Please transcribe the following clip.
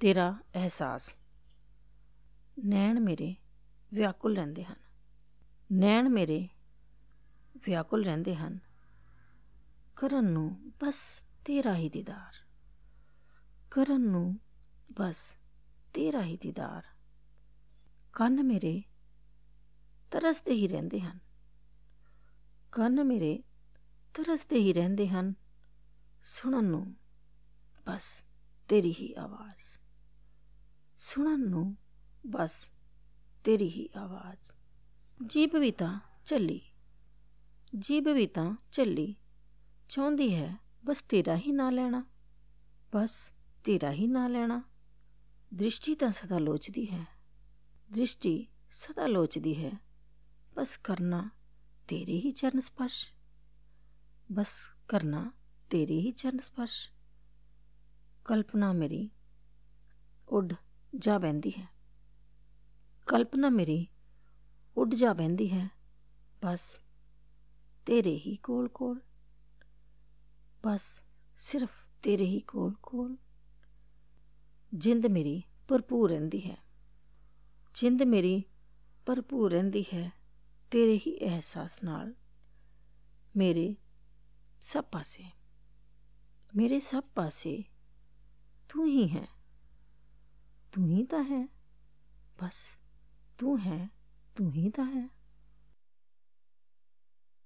ਤੇਰਾ ਅਹਿਸਾਸ। ਨੈਣ ਮੇਰੇ ਵਿਆਕੁਲ ਰਹਿੰਦੇ ਹਨ। ਨੈਣ ਮੇਰੇ ਵਿਆਕੁਲ ਰਹਿੰਦੇ ਹਨ। ਕਰਨ ਨੂੰ ਬਸ ਤੇਰਾ ਹੀ ਦੀਦਾਰ। ਕਰਨ ਨੂੰ ਬਸ ਤੇਰਾ ਹੀ ਦੀਦਾਰ। ਕੰਨ ਮੇਰੇ ਤਰਸਦੇ ਹੀ ਰਹਿੰਦੇ ਹਨ। ਕੰਨ ਮੇਰੇ ਤਰਸਦੇ ਹੀ ਰਹਿੰਦੇ ਹਨ। ਸੁਣਨ ਨੂੰ ਬਸ ਤੇਰੀ ਹੀ ਆਵਾਜ਼। ਸੁਣਨ ਨੂੰ ਬਸ ਤੇਰੀ ਹੀ ਆਵਾਜ਼। ਜੀਬ ਵੀ ਤਾਂ ਚੱਲੀ ਜੀਬ ਵੀ ਤਾਂ ਚੱਲੀ। ਚਾਹੁੰਦੀ ਹੈ ਬਸ ਤੇਰਾ ਹੀ ਨਾਂ ਲੈਣਾ, ਬਸ ਤੇਰਾ ਹੀ ਨਾਂ ਲੈਣਾ। ਦ੍ਰਿਸ਼ਟੀ ਤਾਂ ਸਦਾ ਲੋਚਦੀ ਹੈ, ਦ੍ਰਿਸ਼ਟੀ ਸਦਾ ਲੋਚਦੀ ਹੈ। ਬਸ ਕਰਨਾ ਤੇਰੇ ਹੀ ਚਰਨ ਸਪਰਸ਼, ਬਸ ਕਰਨਾ ਤੇਰੇ ਹੀ ਚਰਨ ਸਪਰਸ਼। ਕਲਪਨਾ ਮੇਰੀ ਉੱਡ ਜਾ ਬਹਿੰਦੀ ਹੈ। ਕਲਪਨਾ ਮੇਰੀ ਉੱਡ ਜਾ ਬਹਿੰਦੀ ਹੈ। ਬਸ ਤੇਰੇ ਹੀ ਕੋਲ ਕੋਲ। ਬਸ ਸਿਰਫ ਤੇਰੇ ਹੀ ਕੋਲ ਕੋਲ। ਜਿੰਦ ਮੇਰੀ ਭਰਪੂਰ ਰਹਿੰਦੀ ਹੈ। ਜਿੰਦ ਮੇਰੀ ਭਰਪੂਰ ਰਹਿੰਦੀ ਹੈ ਤੇਰੇ ਹੀ ਅਹਿਸਾਸ ਨਾਲ। ਮੇਰੇ ਸਭ ਪਾਸੇ, ਮੇਰੇ ਸਭ ਪਾਸੇ ਤੂੰ ਹੀ ਹੈ। ਤੂੰ ਹੀ ਤਾਂ ਹੈ ਬਸ ਤੂੰ ਹੈ ਤੂੰ ਹੀ ਤਾਂ ਹੈ